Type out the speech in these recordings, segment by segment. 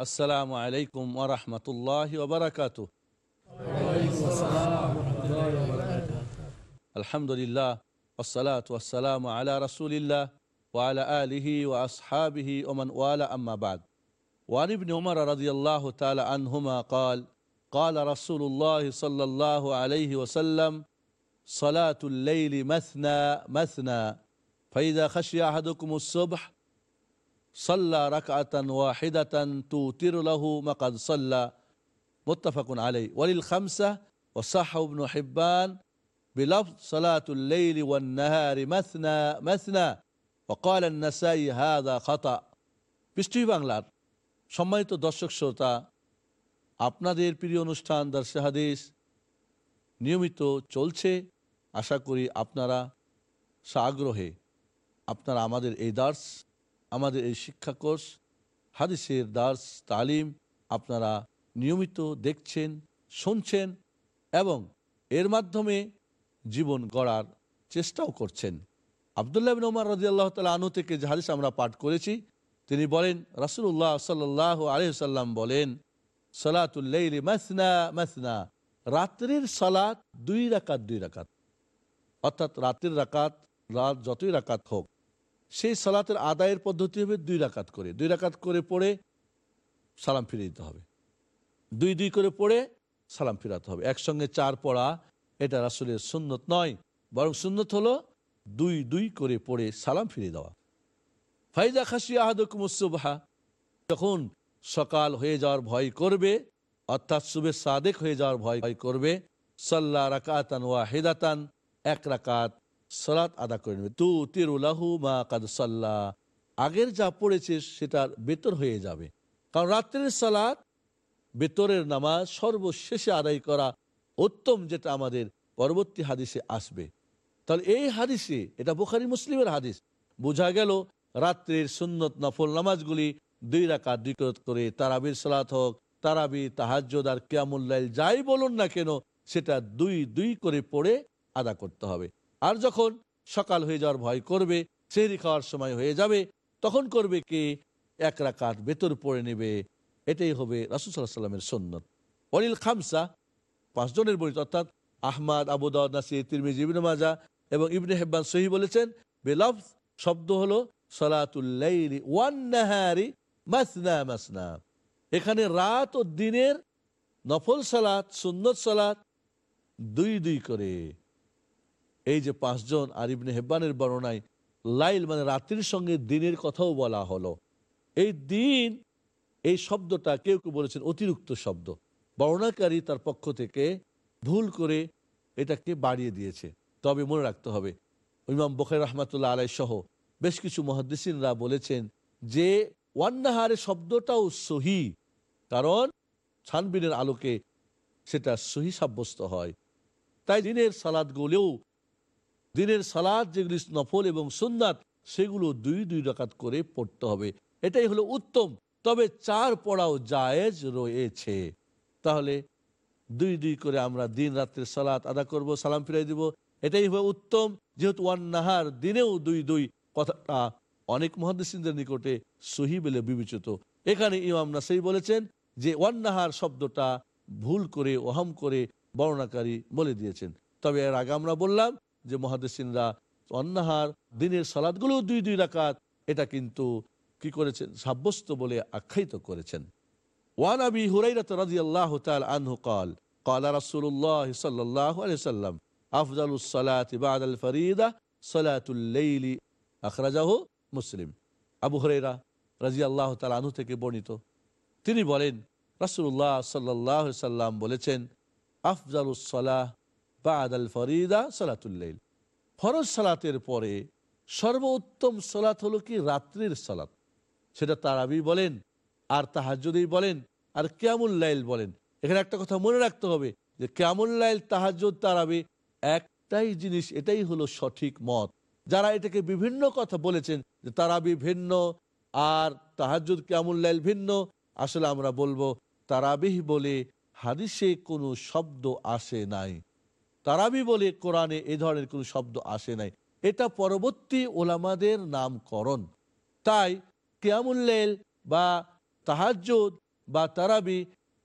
السلام عليكم ورحمة الله وبركاته. وعليكم السلام ورحمة الله وبركاته الحمد لله والصلاة والسلام على رسول الله وعلى آله وأصحابه ومن والى أما بعد. وعن ابن عمر رضي الله تعالى عنهما قال قال رسول الله صلى الله عليه وسلم صلاة الليل مثنى مثنى. فإذا خشي أحدكم الصبح صلى ركعة واحدة توتر له ما قد صلى متفق عليه وللخمسة وصح ابن حبان بلفظ صلاة الليل والنهار مثنى مثنى وقال النسائي هذا خطأ পৃষ্টি বাংলার সম্মানিত দর্শক শ্রোতা আপনাদের প্রিয় অনুষ্ঠান দর্শে হাদিস নিয়মিত চলছে আশা করি আপনারা সাগ্রহে আপনারা আমাদের এই দার্স আমাদের এই শিক্ষা কোর্স হাদিসের দার্স, তালিম আপনারা নিয়মিত দেখছেন, শুনছেন এবং এর মাধ্যমে জীবন গড়ার চেষ্টাও করছেন। আবদুল্লাহ বিন ওমর রাজি আল্লাহ তালা আনু থেকে যে হাদিস আমরা পাঠ করেছি, তিনি বলেন রাসুল্লাহ সাল্লাহ আলহিসাল্লাম বলেন সালাতুল্লাইলি মাসনা মাসনা, রাত্রির সালাত দুই রাকাত দুই রাকাত। অর্থাৎ রাত্রির রাকাত, রাত যতই রাকাত হোক সেই সালাতের আদায়ের পদ্ধতি হবে দুই রাকাত করে। দুই রাকাত করে পড়ে সালাম ফিরে দিতে হবে। দুই দুই করে পড়ে সালাম ফিরাতে হবে। একসঙ্গে চার পড়া, এটা আসলে সুন্নত নয়, বরং সুন্নত হলো দুই দুই করে পড়ে সালাম ফিরে দেওয়া। ফাইজা খাসি আহাদুকুমুসুবাহা যখন সকাল হয়ে যাওয়ার ভয় করবে, অর্থাৎ শুভে সাদেক হয়ে যাওয়ার ভয় ভয় করবে, সাল্লা রাকাতান ওয়া হেদাতান এক রাকাত সালাত আদা করে নেবে। তু তিরুলাহু মা কাদ সাল্লাহ আগের যা পড়েছে সেটার বেতর হয়ে যাবে। কারণ রাত্রের সালাত বেতরের নামাজ সর্বশেষে আদায় করা উত্তম যেটা আমাদের পরবর্তী হাদিসে আসবে। তাহলে এই হাদিসে, এটা বুখারি মুসলিমের হাদিস, বোঝা গেল রাত্রের সুন্নত নফল নামাজগুলি দুই রাকাত দুই করে তারাবির সালাত হোক, তারাবি, তাহাজ্জদ আর কিয়ামুল্লাইল যাই বলুন না কেন, সেটা দুই দুই করে পড়ে আদা করতে হবে। আর যখন সকাল হয়ে যাওয়ার ভয় করবে, সেহরি খাওয়ার সময় হয়ে যাবে, তখন করবে কি? এক রাকাত বেতর পড়ে নেবে। এটাই হবে রাসুসাল্লাহ সাল্লামের সন্ন্যত অনিল খামসা পাঁচজনের বর্ণিত, অর্থাৎ আহমাদ আবুদাউদ নাসির, তিরমিজ, ইবনে মাজা এবং ইবনে হেব্বান সহি বলেছেন বেলফ শব্দ হলো সলাতুল্লাইলি ওয়ান নাহারি মাসনা মাসনা। এখানে রাত ও দিনের নফল সালাত, সুন্নত সালাত দুই দুই করে। এই যে পাঁচজন আর ইবনে হেব্বানের বর্ণনায় লাইল মানে রাত্রির সঙ্গে দিনের কথাও বলা হলো। এই দিন, এই শব্দটা কেউ কেউ বলেছেন অতিরিক্ত শব্দ। বর্ণাকারী তার পক্ষ থেকে ভুল করে এটাকে বাড়িয়ে দিয়েছে। তবে মনে রাখতে হবে, ইমাম বখের রহমাতুল্লাহ আলাই সহ বেশ কিছু মহাদিসিনরা বলেছেন যে ওয়ান্নাহারে শব্দটাও সহি, কারণ ছানবিনের আলোকে সেটা সহি সাব্যস্ত হয়। তাই দিনের সালাদ সালাদগুলোও দিনের সালাদ যেগুলি নফল এবং সুন্নাত, সেগুলো দুই দুই রাকাত করে পড়তে হবে। এটাই হলো উত্তম। তবে চার পড়াও জায়েজ রয়েছে। তাহলে দুই দুই করে আমরা দিন রাত্রের সালাত আদা করব, সালাম ফিরাই দিব। এটাই হবে উত্তম। যেহেতু ওয়ান নাহার দিনেও দুই দুই কথাটা অনেক মহাদিসদের নিকটে সহি বলে বিবেচিত। এখানে ইমাম নাসাই বলেছেন যে ওয়ান নাহার শব্দটা ভুল করে ওহাম করে বর্ণাকারী বলে দিয়েছেন। তবে এর আগে আমরা বললাম যে মহাদেসিনরা অন্নাহার দিনের সালাদগুলো দুই দুই রাকাত এটা কিন্তু কি করেছেন সাব্যস্ত বলে আখ্যায়িত করেছেন ওয়ান আবি হুরাইরাত রাদিয়াল্লাহু তাআলা আনহু قال قال رسول الله صلى الله عليه وسلم افضل الصلاه بعد الفريضه صلاه الليل اخرجه মুসলিম আবু হুরাইরা রাদিয়াল্লাহু তাআলা আনহু থেকে বর্ণিত তিনি বলেন রাসূলুল্লাহ সাল্লাল্লাহু আলাইহি সাল্লাম বলেছেন আফজালুস সালাহ ফরিদা ফরজ সালাতের পরে সর্বোত্তম সালাত হলো কি? রাত্রির সালাত। সেটা তারাবি বলেন, আর তাহাজুদেই বলেন, আর কেয়ামুল্লাইল বলেন। এখানে একটা কথা মনে রাখতে হবে যে কেয়ামুল্লাইল তাহাজুদ তারাবি একটাই জিনিস, এটাই হলো সঠিক মত। যারা এটাকে বিভিন্ন কথা বলেছেন যে তারাবি ভিন্ন আর তাহাজুদ কেয়ামুল্লাইল ভিন্ন, আসলে আমরা বলব তারাবিহ বলে হাদিসে কোনো শব্দ আসে নাই। তারাবি বলে কোরআনে এ ধরনের কোনো শব্দ আসে নাই। এটা পরবর্তী ওলামাদের নামকরণ। তাই কেয়ামুল্লেল বা তাহাজ্জুদ বা তারাবি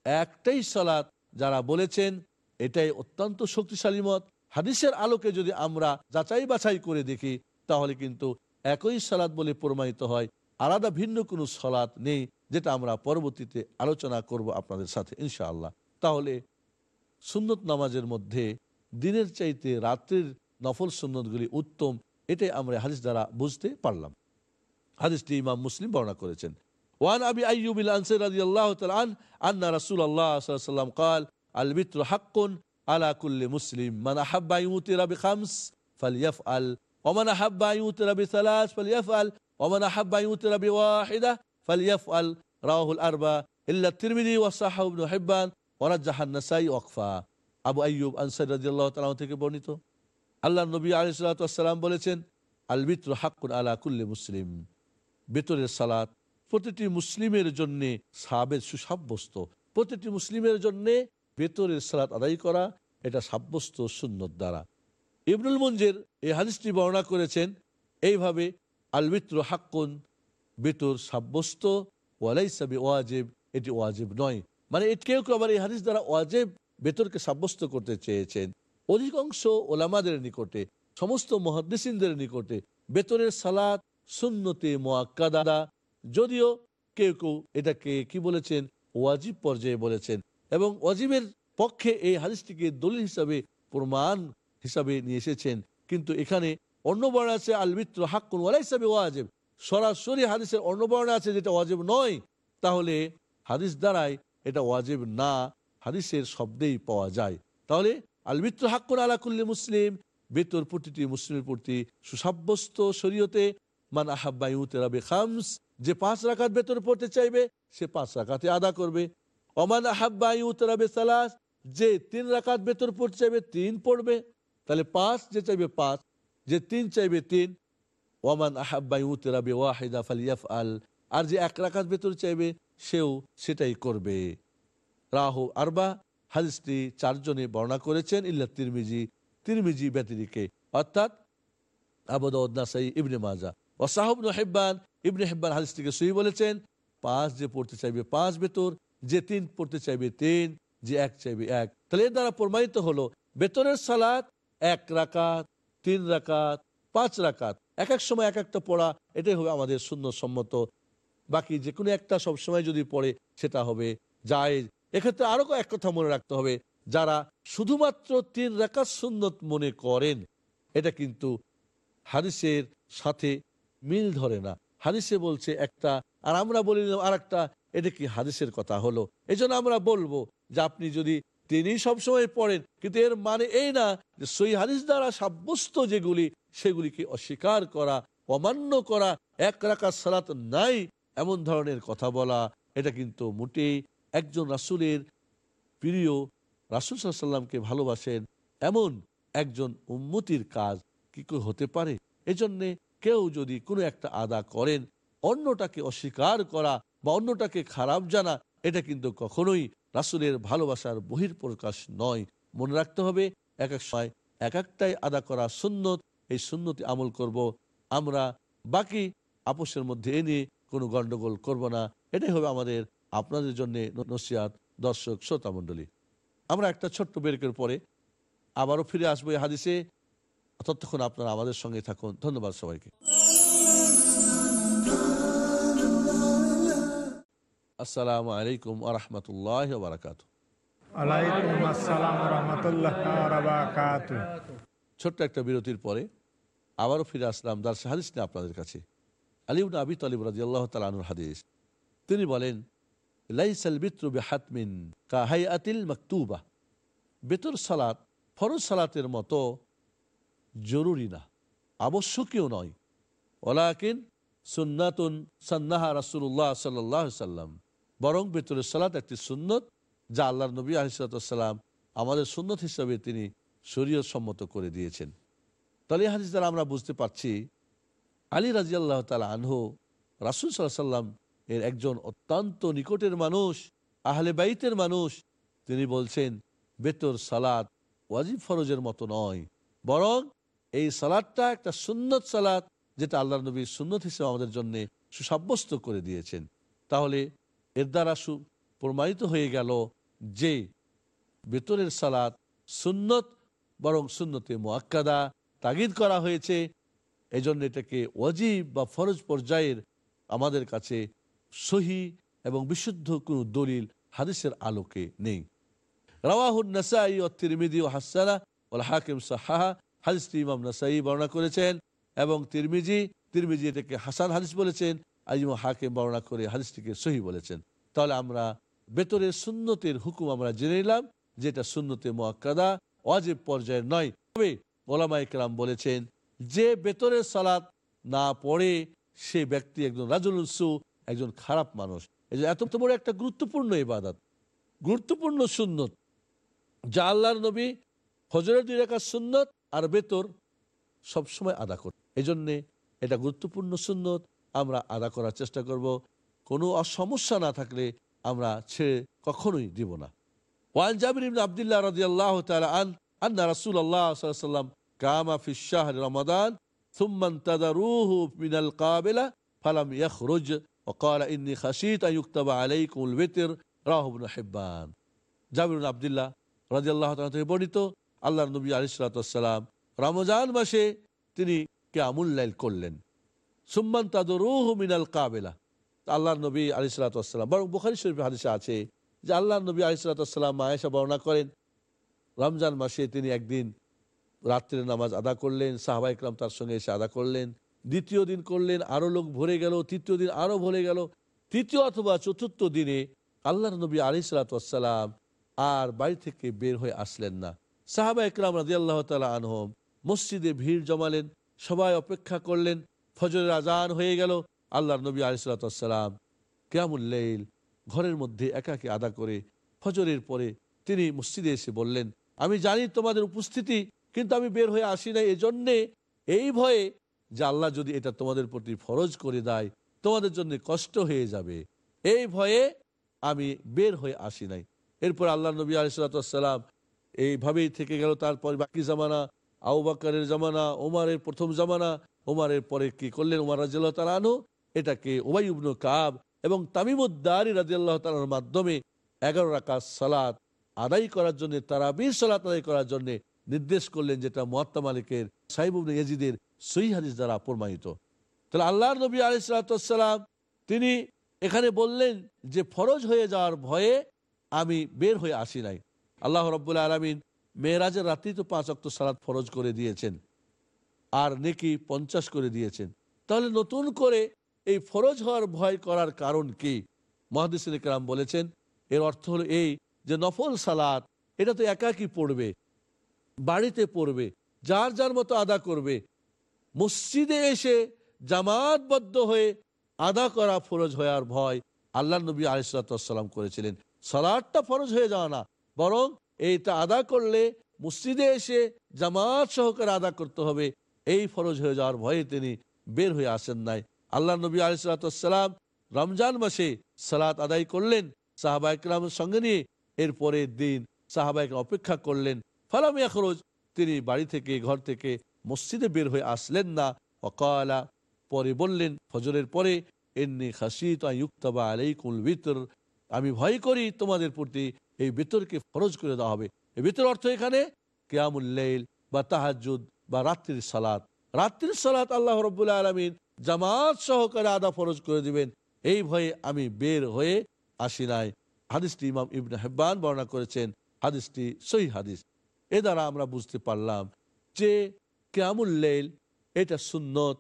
একটাই সালাত যারা বলেছেন, এটাই অত্যন্ত শক্তিশালী মত। হাদিসের আলোকে যদি আমরা যাচাই বাছাই করে দেখি, তাহলে কিন্তু একই সালাত বলে প্রমাণিত হয়। আলাদা ভিন্ন কোনো সলাৎ নেই, যেটা আমরা পরবর্তীতে আলোচনা করব আপনাদের সাথে, ইনশাআল্লাহ। তাহলে সুন্নত নামাজের মধ্যে দিনের চাইতে রাত্রির নফল সুন্নতগুলি উত্তম এটাই আমরা হাদিস দ্বারা বুঝতে পারলাম হাদিসটি ইমাম মুসলিম বর্ণনা করেছেন ওয়ান আবি আইয়ুব আনসার রাদিয়াল্লাহু তাআলা আন আন্না রাসূলুল্লাহ সাল্লাল্লাহু আলাইহি ওয়াসাল্লাম قال البتر حق على كل مسلم من احب ان يوتر بخمس فليفعل ومن احب ان يوتر بثلاث فليفعل ومن احب ان يوتر بواحده فليفعل رواه الاربعه الا الترمذي وصححه ابن حبان ورجح النسائي وقفا আবু আইয়ুব আনসার রাদিয়াল্লাহু তাআলা থেকে বর্ণিত। আল্লাহ নবী আলাইহিস সালাতু বলেছেন, আল বিত্র হাক্কুন আলা কুল্লি মুসলিম। বেতরের সালাত প্রতিটি মুসলিমের জন্য সাবের সুসাব্যস্ত। প্রতিটি মুসলিমের জন্য বেতরের সালাত আদায় করা, এটা সাব্যস্ত সুন্নত দ্বারা। ইবনুল মঞ্জের এই হাদিসটি বর্ণনা করেছেন, এইভাবে আল বিত্র হাক্কুন, বেতর সাব্যস্ত ওয়ালাইসাবি ওয়াজেব। এটি ওয়াজেব নয়। মানে কেউ কেউ আবার এই হাদিস দ্বারা ওয়াজেব বেতরকে সাব্যস্ত করতে চেয়েছেন। অধিকাংশ ওলামাদের নিকটে, সমস্ত মহাদ্দেসিনদের নিকটে বেতরের সালাত সুন্নতে মোয়াক্কাদা যদিও কেউ কেউ এটাকে কি বলেছেন, ওয়াজিব পর্যায়ে বলেছেন এবং ওয়াজিবের পক্ষে এই হাদিসটিকে দলিল হিসাবে, প্রমাণ হিসাবে নিয়ে এসেছেন। কিন্তু এখানে অন্য বর্ণ আছে আলবিত্র হাক্কুন ওয়ালা হিসাবে ওয়াজেব সরাসরি হাদিসের অন্য বর্ণ আছে যেটা ওয়াজেব নয়, তাহলে হাদিস দ্বারাই এটা ওয়াজেব না। হাদিসের শব্দেই পাওয়া যায়। তাহলে আলবিত্র হাক্কুন আলাকুল্লি মুসলিম বেতর প্রতিটি মুসলিমের প্রতি সুসাব্যস্ত শরীয়তে, মান আহাব্বাইউতেরাবে খামস যে পাঁচ রাকাত বেতর পড়তে চাইবে, সে পাঁচ রাকাতে আদা করবে। অমান আহাব্বাইউতেরাবে সালাস যে তিন রাকাত বেতর পড়তে চাইবে, তিন পড়বে। তাহলে পাঁচ যে চাইবে, পাঁচ। যে তিন চাইবে, তিন। ওমান আহাব্বাইউতেরাবে ওয়াহিদা ফালিয়াফ আল আর যে এক রাকাত বেতর চাইবে, সেও সেটাই করবে। রাহু আরবা হাদিসটি চারজনে বর্ণনা করেছেন, ইল্লা তিরমিজি তিরমিজি ব্যতিরিকে। অর্থাৎ আবদাই ইবনে মাজা। ও সাহব হেব্বান, ইবনে হেব্বান হাদিসটিকে সই বলেছেন, পাঁচ যে পড়তে চাইবে পাঁচ বেতর যে তিন পড়তে চাইবে তিন, যে এক চাইবে এক। তাহলে এর দ্বারা প্রমাণিত হলো বেতরের সালাত এক রাকাত, তিন রাকাত, পাঁচ রাকাত। এক এক সময় এক একটা পড়া, এটাই হবে আমাদের শূন্য সম্মত বাকি যে কোনো একটা সবসময় যদি পড়ে, সেটা হবে জায়েজ। এক্ষেত্রে আরও এক কথা মনে রাখতে হবে। যারা শুধুমাত্র তিন রাকাত সুন্নত মনে করেন, এটা কিন্তু হাদিসের সাথে মিল ধরে না। হাদিসে বলছে একটা, আর আমরা বলি আর একটা এটা কি হাদিসের কথা হলো? এই আমরা বলব যে আপনি যদি তিনি সবসময় পড়েন, কিন্তু এর মানে এই না যে সই হাদিস দ্বারা সাব্যস্ত যেগুলি, সেগুলিকে অস্বীকার করা, অমান্য করা, এক রাকাত সালাত নাই, এমন ধরনের কথা বলা, এটা কিন্তু মোটেই একজন রাসুলের প্রিয় রাসুল সাল্লামকে ভালোবাসেন, এমন একজন উন্মতির কাজ কি করে হতে পারে? এজন্যে কেউ যদি কোনো একটা আদা করেন, অন্যটাকে অস্বীকার করা বা অন্যটাকে খারাপ জানা, এটা কিন্তু কখনোই রাসুলের ভালোবাসার বহির প্রকাশ নয়। মনে রাখতে হবে, এক এক সময় এক একটাই আদা করা সুন্নত, এই সুন্নতি আমল করব। আমরা বাকি আপোষের মধ্যে এনে কোনো গন্ডগোল করব না। এটাই হবে আমাদের আপনাদের জন্য নসিয়াত দর্শক শ্রোতা মণ্ডলী। আমরা একটা ছোট্ট বেরকের পরে আবারও ফিরে আসব এই হাদিসে। ততক্ষণ আপনারা আমাদের সঙ্গে থাকুন। ধন্যবাদ সবাইকে। আসসালামু আলাইকুম আরহামতুল্লাহ বারাকাত। ছোট্ট একটা বিরতির পরে আবারও ফিরে আসলাম দার হাদিস নিয়ে আপনাদের কাছে। আলিউন আবি তালিব রাজি আল্লাহ তালুর হাদিস। তিনি বলেন লাইসাল বিত্র কাহাই আতিল মকতুবা বেতর সালাত ফরজ সালাতের মতো জরুরি না, আবশ্যকীয় নয়। ওলাকিন সুন্নাতুন সান্নাহা রাসুল্লাহ সাল্লাহ সাল্লাম। বরং বেতরের সালাত একটি সুন্নত যা আল্লাহ নবী আলিসাল্লাম আমাদের সুন্নত হিসাবে তিনি শরীয় সম্মত করে দিয়েছেন। এই হাদিস আমরা বুঝতে পারছি আলী রাজি আল্লাহ তালা আনহু রাসুল সাল্লাহ সাল্লাম এর একজন অত্যন্ত নিকটের মানুষ, আহলে বাইতের মানুষ। তিনি বলছেন, বেতর সালাত ওয়াজিব ফরজের মতো নয়। বরং এই সালাদটা একটা সুন্নত সালাদ যেটা আল্লাহ নবী সুন্নত হিসেবে আমাদের জন্য সুসাব্যস্ত করে দিয়েছেন। তাহলে এর দ্বারা সু প্রমাণিত হয়ে গেল যে বেতরের সালাত সুন্নত, বরং সুন্নতে মোয়াক্কাদা তাগিদ করা হয়েছে। এজন্য এটাকে ওয়াজিব বা ফরজ পর্যায়ের আমাদের কাছে সহি এবং বিশুদ্ধ কোনো দলিল হাদিসের আলোকে নেই। রাওয়াহুন নাসাই ও তিরমিদি ও হাসানা ওল হাকিম সাহা হাদিসটি ইমাম নাসাই বর্ণনা করেছেন এবং তিরমিজি তিরমিজি এটাকে হাসান হাদিস বলেছেন আইম হাকিম বর্ণনা করে হাদিসটিকে সহি বলেছেন। তাহলে আমরা বেতরের সুন্নতের হুকুম আমরা জেনে নিলাম, যেটা সুন্নতে মোয়াক্কাদা ওয়াজিব পর্যায়ের নয়। তবে ওলামা ইকরাম বলেছেন, যে বেতরের সালাত না পড়ে সে ব্যক্তি একজন রাজুল সু একজন খারাপ মানুষ এই যে এত বড় একটা গুরুত্বপূর্ণ ইবাদত গুরুত্বপূর্ণ সুন্নত যা আল্লাহর নবী হজরের দুই রেখা সুন্নত আর বেতর সবসময় আদা করে এই জন্যে এটা গুরুত্বপূর্ণ সুন্নত আমরা আদা করার চেষ্টা করব কোনো সমস্যা না থাকলে আমরা ছেড়ে কখনোই দিব না ওয়ান জাবির ইবনে আব্দুল্লাহ রাদিয়াল্লাহু তাআলা আন আন্না রাসূলুল্লাহ সাল্লাল্লাহু আলাইহি ওয়াসাল্লাম কামা ফি শাহর রমাদান ثم انتظروه من القابلة فلم يخرج ওকাল ইন্নি খাসিদ আয়ুক্তবা আলাইকুল বেতের রাহবুল হেব্বান জাবিরুল আবদুল্লাহ রাজি থেকে বর্ণিত আল্লাহ নবী আলিসালাম রমজান মাসে তিনি লাইল করলেন। সুম্মান তাদুরুহ মিনাল কাবেলা। আল্লাহ নবী আলিসালাম বরং বুখারি শরীফ হাদিসে আছে যে আল্লাহ নবী আলিসালাম মায়েশা বর্ণনা করেন, রমজান মাসে তিনি একদিন রাত্রের নামাজ আদা করলেন সাহবা ইকলাম তার সঙ্গে এসে আদা করলেন দ্বিতীয় দিন করলেন, আরও লোক ভরে গেল, তৃতীয় দিন আরও ভরে গেল, তৃতীয় অথবা চতুর্থ দিনে আল্লাহর নবী আলি সালাতাম আর বাড়ি থেকে বের হয়ে আসলেন না। সাহাবা ইকরাম রাজি আল্লাহ তালা আনহম মসজিদে ভিড় জমালেন, সবাই অপেক্ষা করলেন, ফজরের আজান হয়ে গেল, আল্লাহর নবী আলি সালাতাম কেয়ামুল্লাইল ঘরের মধ্যে একাকে আদা করে ফজরের পরে তিনি মসজিদে এসে বললেন, আমি জানি তোমাদের উপস্থিতি, কিন্তু আমি বের হয়ে আসি না এজন্যে এই ভয়ে যে আল্লাহ যদি এটা তোমাদের প্রতি ফরজ করে দেয়, তোমাদের জন্য কষ্ট হয়ে যাবে। এই ভয়ে আমি বের হয়ে আসি নাই। এরপর আল্লাহ নবী আলিসাল্লাম এইভাবেই থেকে গেল। তারপর বাকি জামানা আউবাকারের জামানা ওমারের প্রথম জামানা ওমারের পরে কি করলেন? ওমার রাজিয়াল তালানু এটাকে ওবাইবনু কাব এবং তামিমুদ্দারি রাজিয়াল্লাহ তালার মাধ্যমে এগারো রাকাত সালাত আদায় করার জন্য তারা বীর সালাত আদায় করার জন্য নির্দেশ করলেন যেটা মহাত্মা মালিকের সাহিবুল ইয়াজিদের সহি হাদিস দ্বারা প্রমাণিত। তাহলে আল্লাহর নবী আলিসাল্লাম তিনি এখানে বললেন যে ফরজ হয়ে যাওয়ার ভয়ে আমি বের হয়ে আসি নাই। আল্লাহ রব্বুল্লা আলমিন মেয়েরাজের রাত্রি তো পাঁচ অক্ট সালাদ ফরজ করে দিয়েছেন আর নেকি পঞ্চাশ করে দিয়েছেন। তাহলে নতুন করে এই ফরজ হওয়ার ভয় করার কারণ কি? মহাদিসিন ইকরাম বলেছেন, এর অর্থ হলো এই যে নফল সালাত, এটা তো একাকি পড়বে। বাড়িতে পড়বে, যার যার মতো আদা করবে। মসজিদে এসে জামাতবদ্ধ হয়ে আদা করা ফরজ হওয়ার ভয় আল্লাহ নবী আলিসাল্লাম করেছিলেন। সালাদটা ফরজ হয়ে যাওয়া না, বরং এইটা আদা করলে মসজিদে এসে জামাত সহকারে আদা করতে হবে। এই ফরজ হয়ে যাওয়ার ভয়ে তিনি বের হয়ে আসেন নাই। আল্লাহ নবী আলিসাল্লাম রমজান মাসে সালাত আদায় করলেন সাহাবা ইকরামের সঙ্গে নিয়ে এরপরের দিন সাহাবা অপেক্ষা করলেন। ফালামিয়া খরচ তিনি বাড়ি থেকে, ঘর থেকে মসজিদে বের হয়ে আসলেন না। অকালা পরে বললেন, ফজরের পরে এমনি খাসি খাসিত ইউক্তবা আলাইকুল বিতর। আমি ভয় করি তোমাদের প্রতি এই বেতরকে ফরজ করে দেওয়া হবে। এই বেতর অর্থ এখানে কেয়ামুল্লাইল বা তাহাজুদ বা রাত্রির সালাত। রাত্রির সালাত আল্লাহ রব্বুল্লা আলমিন জামাত সহকারে আদা ফরজ করে দিবেন। এই ভয়ে আমি বের হয়ে আসি নাই। হাদিসটি ইমাম ইবনে হেব্বান বর্ণনা করেছেন। হাদিসটি সহি হাদিস। এ দ্বারা আমরা বুঝতে পারলাম যে কেয়ামুল্লাইল এটা সুন্নত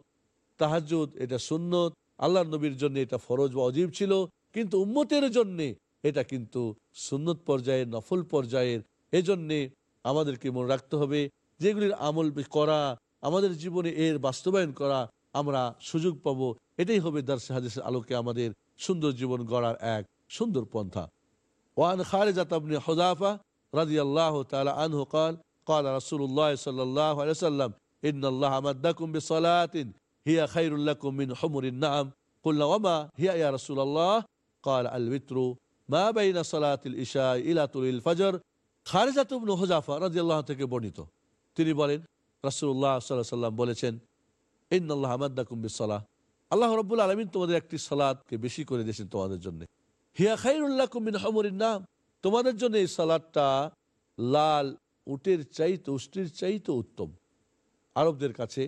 তাহাজুদ এটা সুন্নত আল্লাহ নবীর জন্য এটা ফরজ বা অজীব ছিল, কিন্তু উম্মতের জন্যে এটা কিন্তু সুন্নত পর্যায়ের, নফল পর্যায়ের। এজন্যে আমাদেরকে মনে রাখতে হবে, যেগুলির আমল করা, আমাদের জীবনে এর বাস্তবায়ন করা আমরা সুযোগ পাবো। এটাই হবে দার্সে হাদিসের আলোকে আমাদের সুন্দর জীবন গড়ার এক সুন্দর পন্থা। ওয়ান খারেজাত আপনি হজাফা রাজি আল্লাহ তালা আনহু কাল قال رسول الله صلى الله عليه وسلم إن الله أمدكم بصلاة هي خير لكم من حمر النعم قلنا وما هي يا رسول الله قال الوتر ما بين صلاة الإشاء إلى طلوع الفجر খারেজাত ইবনু হুজাফা রাদিয়াল্লাহু থেকে বর্ণিত তিনি বলেন রাসূলুল্লাহ সাল্লাল্লাহু আলাইহি সাল্লাম বলেছেন ইন্নাল্লাহ আমাদ্দাকুম বিসসালাহ আল্লাহ রাব্বুল আলামিন তোমাদের একটি সালাতকে বেশি করে দিয়েছেন তোমাদের জন্য হিয়া খাইরুল্লাহ কুমিন হমরিন নাম তোমাদের জন্য এই সালাদটা লাল, উটের চাইতে উষ্টির চাইতে উত্তম। আরবদের কাছে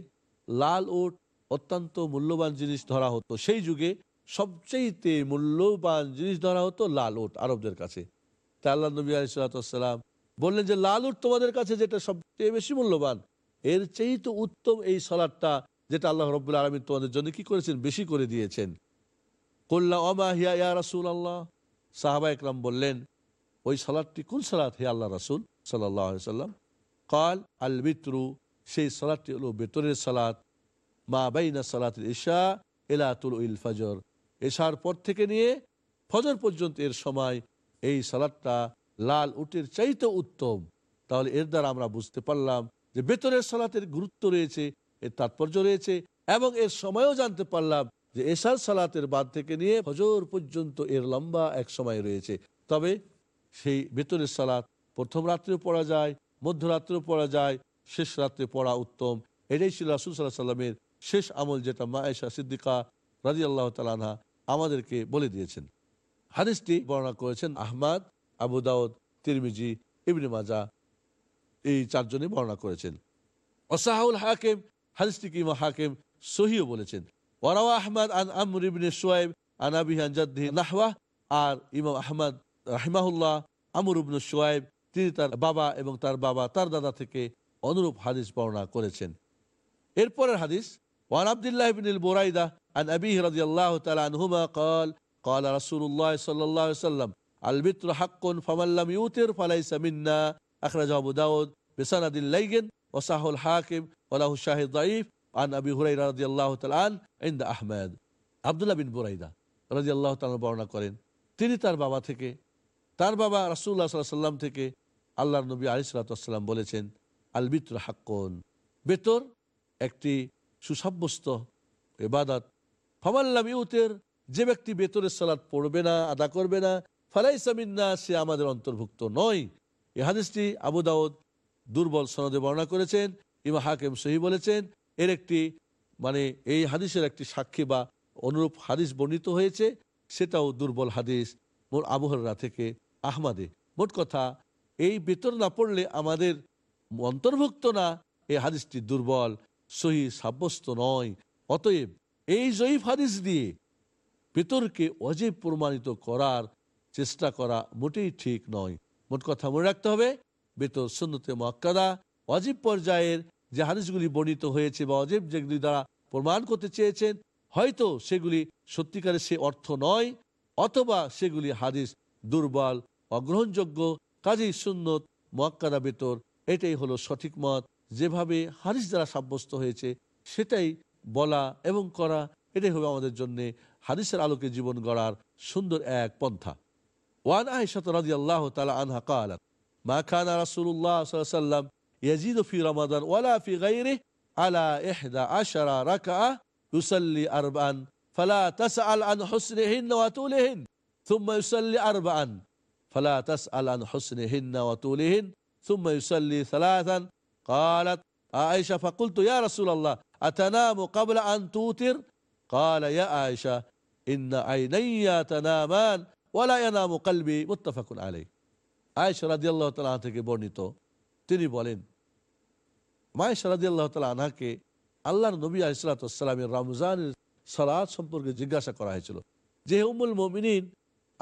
লাল উট অত্যন্ত মূল্যবান জিনিস ধরা হতো। সেই যুগে সবচেয়েতে মূল্যবান জিনিস ধরা হতো লাল উট আরবদের কাছে। তা আল্লাহ নবী আলিসাল্লাম বললেন যে, লাল উট তোমাদের কাছে যেটা সবচেয়ে বেশি মূল্যবান, এর তো উত্তম এই সলাদটা যেটা আল্লাহ রব্বুল আলমী তোমাদের জন্য কি করেছেন? বেশি করে দিয়েছেন। কল্লা অমা হিয়া ইয়া রাসুল আল্লাহ সাহাবা একরাম বললেন ওই সালাদটি কোন সালাদ হে আল্লাহ রাসুল সাল্লাম কাল আল বিত্রু সেই সালাদটি হলো বেতরের সালাদ মা বাইনা সালাত ইশা এলাতুল ইল ফজর। এশার পর থেকে নিয়ে ফজর পর্যন্ত এর সময় এই সালাদটা লাল উটের চাইতে উত্তম। তাহলে এর দ্বারা আমরা বুঝতে পারলাম যে বেতনের সালাতের গুরুত্ব রয়েছে, এর তাৎপর্য রয়েছে এবং এর সময়ও জানতে পারলাম যে এশার সালাতের বাদ থেকে নিয়ে ফজর পর্যন্ত এর লম্বা এক সময় রয়েছে। তবে সেই বেতনের সালাত প্রথম রাত্রেও পড়া যায়, মধ্যরাত্রেও পড়া যায়, শেষ রাত্রে পড়া উত্তম। এটাই ছিল রাসুল সাল্লাহ সাল্লামের শেষ আমল যেটা মা এশা সিদ্দিকা রাজি আল্লাহ তালানহা আমাদেরকে বলে দিয়েছেন। হাদিসটি বর্ণনা করেছেন আহমাদ, আবু দাউদ, তিরমিজি, ইবনে মাজা এই চারজনে বর্ণনা করেছেন। ওসাহুল হাকিম হাদিসটিকে ইমা হাকিম সহিও বলেছেন। ওয়ারাওয়া আহমদ আন আমর ইবনে সোয়েব আন আবি নাহওয়া আর ইমাম আহমদ রাহিমাহুল্লাহ আমর ইবনে সোয়েব তিনি তার বাবা এবং তার বাবা তার দাদা থেকে অনুরূপ হাদিস বর্ণনা করেছেন এরপরের হাদিস one Abdullah ibn Buraida عن أبيه رضي الله تعالى عنهما قال قال رسول الله صلى الله عليه وسلم البتر حق فمن لم يوتر فليس منا أخرجه أبو داود بسند لين وصحه الحاكم وله الشاهد ضعيف عن أبي هريرة رضي الله تعالى عنه عند أحمد Abdullah bin Buraida রাজি আল্লাহ তালা বর্ণনা করেন তিনি তার বাবা থেকে তার বাবা রাসুল্লাহ সাল্লাম থেকে আল্লাহ নবী আলিসাল্লাম বলেছেন আল বিত্র হাক্কন। বেতর একটি সুসাব্যস্ত এবাদত ফমাল্লাম ইউতের, যে ব্যক্তি বেতরের সালাদ পড়বে না, আদা করবে না ফালাই সামিন্না সে আমাদের অন্তর্ভুক্ত নয়। এ হাদিসটি আবু দাউদ দুর্বল সনদে বর্ণনা করেছেন ইমা হাকিম সহি বলেছেন, এর একটি মানে এই হাদিসের একটি সাক্ষী বা অনুরূপ হাদিস বর্ণিত হয়েছে, সেটাও দুর্বল হাদিস। মোর আবহরা থেকে আহমাদে। মোট কথা, এই বেতন না পড়লে আমাদের অন্তর্ভুক্ত না, এই হাদিসটি দুর্বল, সহি সাব্যস্ত নয়। অতএব এই জয়ীফ হাদিস দিয়ে বেতরকে অজীব প্রমাণিত করার চেষ্টা করা মোটেই ঠিক নয়। মোট কথা মনে রাখতে হবে বেতর সুন্নতে মক্কাদা অজীব পর্যায়ের যে হাদিসগুলি বর্ণিত হয়েছে বা অজীব যেগুলি দ্বারা প্রমাণ করতে চেয়েছেন, হয়তো সেগুলি সত্যিকারের সে অর্থ নয়, অথবা সেগুলি হাদিস দুর্বল অগ্রহণযোগ্য কাজেই সুন্নত মক্কাদা বেতর এটাই হলো সঠিক মত যেভাবে হাদিস দ্বারা সাব্যস্ত হয়েছে সেটাই বলা এবং করা এটাই হবে আমাদের জন্য হাদিসের আলোকে জীবন গড়ার সুন্দর এক পন্থা ওয়ান আয়েশা রাদিয়াল্লাহু তাআলা আনহা قالت ما كان رسول الله صلى الله عليه وسلم يزيد في رمضان ولا في غيره على إحدى عشر ركعة يصلي أربعا فلا تسأل عن حسنهن وطولهن ثم يصلي أربعا فلا تسأل عن حسنهن وطولهن ثم يصلي ثلاثا قالت عائشة فقلت يا رسول الله أتنام قبل أن توتر قال يا عائشة إن عيني تنامان ولا ينام قلبي متفق عليه আয়েশা রাদি আল্লাহ তালা থেকে বর্ণিত তিনি বলেন মায়েশা রাদি আল্লাহ তালা আনহাকে আল্লাহর নবী আলিসাল্লামের রমজানের সালাদ সম্পর্কে জিজ্ঞাসা করা হয়েছিল যে উমুল মমিনিন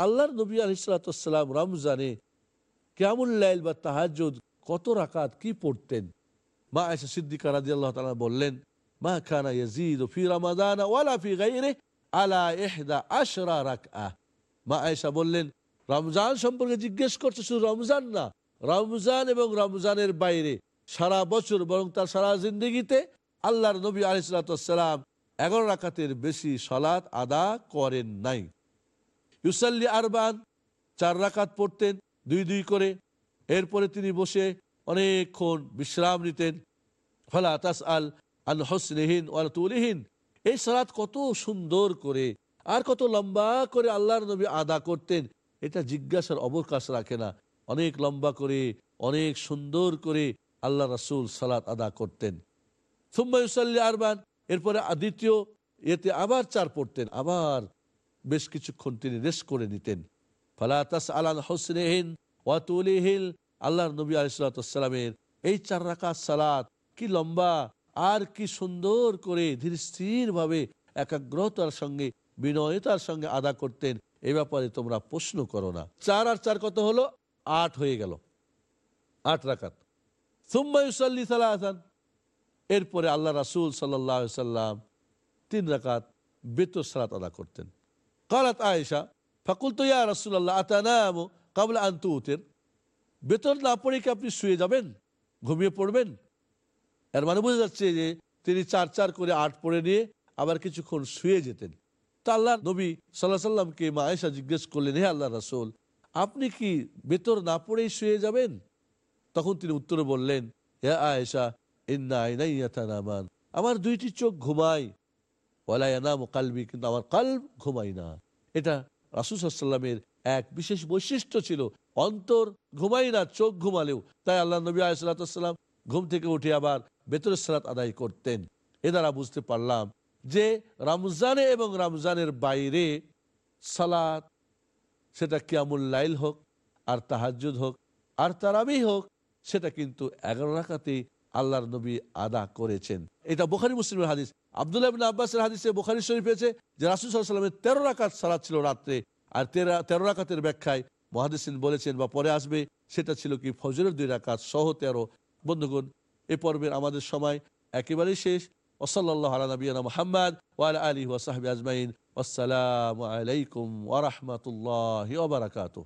আল্লাহর নবী আলিসাল্লাম রমজানে কেমুল্লাইল বা তাহাজুদ কত রাকাত কি পড়তেন? মা আয়সা সিদ্দিকা রাজি আল্লাহ তালা বললেন, মা খানা ইয়াজিদ ফি রমাদান ওয়ালা ফি গাইরে আলা ইহদা আশরা রাকআ। মা আয়েশা বললেন, রমজান সম্পর্কে জিজ্ঞেস করছে শুধু রমজান না, রমজান এবং রমজানের বাইরে সারা বছর বরং তার সারা জিন্দগিতে আল্লাহর নবী আলিসাল্লাম এগারো রাকাতের বেশি সলাৎ আদা করেন নাই। ইউসাল্লি আরবান, চার রাকাত পড়তেন, দুই দুই করে। এরপরে তিনি বসে অনেকক্ষণ বিশ্রাম নিতেন। ফলা তাস আল আল হসনেহীন তুলিহীন। এই সালাত কত সুন্দর করে আর কত লম্বা করে আল্লাহর নবী আদা করতেন, এটা জিজ্ঞাসার অবকাশ রাখে না। অনেক লম্বা করে, অনেক সুন্দর করে আল্লাহ রাসুল সালাত আদা করতেন। সুম্মাইসাল্লি আরবান, এরপরে দ্বিতীয়, এতে আবার চার পড়তেন, আবার বেশ কিছুক্ষণ তিনি রেস্ট করে নিতেন। ফালাতাস আলান হোসনেহিন ওয়াতুলিহিল আল্লাহর নবী আলিসাল্লামের এই চার রাকাত সালাত কি লম্বা, আর কি সুন্দর করে ধীর স্থির ভাবে একাগ্রতার সঙ্গে, বিনয়তার সঙ্গে আদা করতেন, এ ব্যাপারে তোমরা প্রশ্ন করো না। চার আর চার কত হলো? আট হয়ে গেল। আট রাকাত। সুম্মায়ুসাল্লি সালাহান এরপরে আল্লাহ রাসুল সাল্লাহ সাল্লাম তিন রাকাত বেতর সালাত আদা করতেন। কালাত আয়েশা ফাকুল তো ইয়া রাসুল্লাহ আতানাম কাবলা আন্তু উতের বেতন না পড়ে কি আপনি শুয়ে যাবেন? ঘুমিয়ে পড়বেন? এর মানে বোঝা যাচ্ছে যে তিনি চার চার করে আট পড়ে নিয়ে আবার কিছুক্ষণ শুয়ে যেতেন। তা আল্লাহ নবী সাল্লাহ সাল্লামকে মা আয়েশা জিজ্ঞেস করলেন, হে আল্লাহ রাসুল, আপনি কি বেতর না পড়েই শুয়ে যাবেন? তখন তিনি উত্তরে বললেন, হে আয়েশা, ইন্না আইনাইয়াতানামান আমার দুইটি চোখ ঘুমায় ওয়ালায়ানাম কালবি, কিন্তু আমার কালব ঘুমাই না। এটা রাসুসাল্লামের এক বিশেষ বৈশিষ্ট্য ছিল। অন্তর ঘুমাই না, চোখ ঘুমালেও। তাই আল্লাহ নবী আলাইসাল্লাম ঘুম থেকে উঠে আবার বেতর সালাত আদায় করতেন। এ দ্বারা বুঝতে পারলাম যে রমজানে এবং রমজানের বাইরে সালাত, সেটা কিয়ামুল লাইল হোক, আর তাহাজুদ হোক, আর তারাবি হোক, সেটা কিন্তু এগারো রাখাতেই আল্লাহর নবী আদা করেছেন। এটা বোখারি মুসলিমের হাদিস। আবদুল্লাহ বিন আব্বাসের হাদিসে বোখারি শরীফ পেয়েছে যে রাসুল সাল্লামের তেরো রাকাত সালাত ছিল রাত্রে, আর তেরো তেরো রাকাতের ব্যাখ্যায় মহাদিসিন বলেছেন বা পরে আসবে, সেটা ছিল কি ফজরের দুই রাকাত সহ তেরো। বন্ধুগণ, এ পর্বের আমাদের সময় একেবারেই শেষ। ওসল্লাহ মোহাম্মদ ওয়াল আলী ওয়াসাহাবি আজমাইন। আসসালামু আলাইকুম ওরহমতুল্লাহ ওবরাকাতুহ